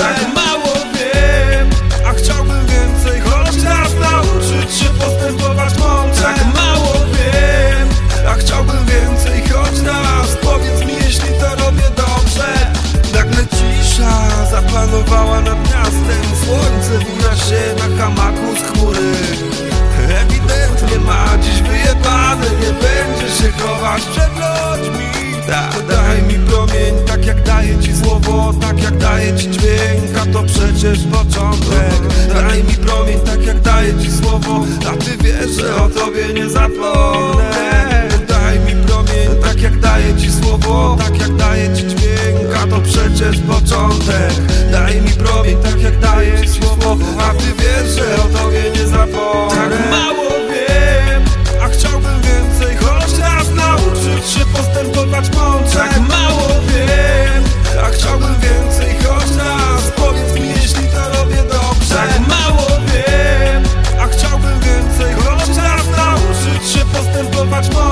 Tak mało wiem, a chciałbym więcej Choć nas nauczyć się postępować mądrze. Tak mało wiem, a chciałbym więcej Choć nas, powiedz mi jeśli to robię dobrze. Tak Nagle cisza zapanowała nad miastem. Słońce wina się na hamaku z chmury. Ewidentnie ma dziś wyjebane Nie będzie się chować. Przed ludźmi da, tak, Daj tak. mi promień, tak jak daje ci słowo Tak jak daje ci to przecież początek. Daj mi promień tak jak daję ci słowo A ty wiesz, że o tobie nie zapomnę. Daj mi promień tak jak daję ci słowo Tak jak daję ci dźwięk A to przecież początek. Daj mi promień much more.